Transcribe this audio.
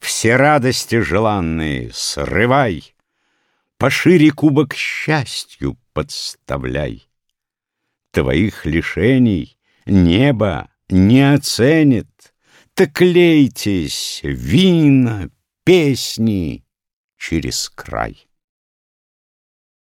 Все радости желанные срывай, Пошире кубок счастью подставляй. Твоих лишений небо не оценит, Так лейтесь, вина, песни через край.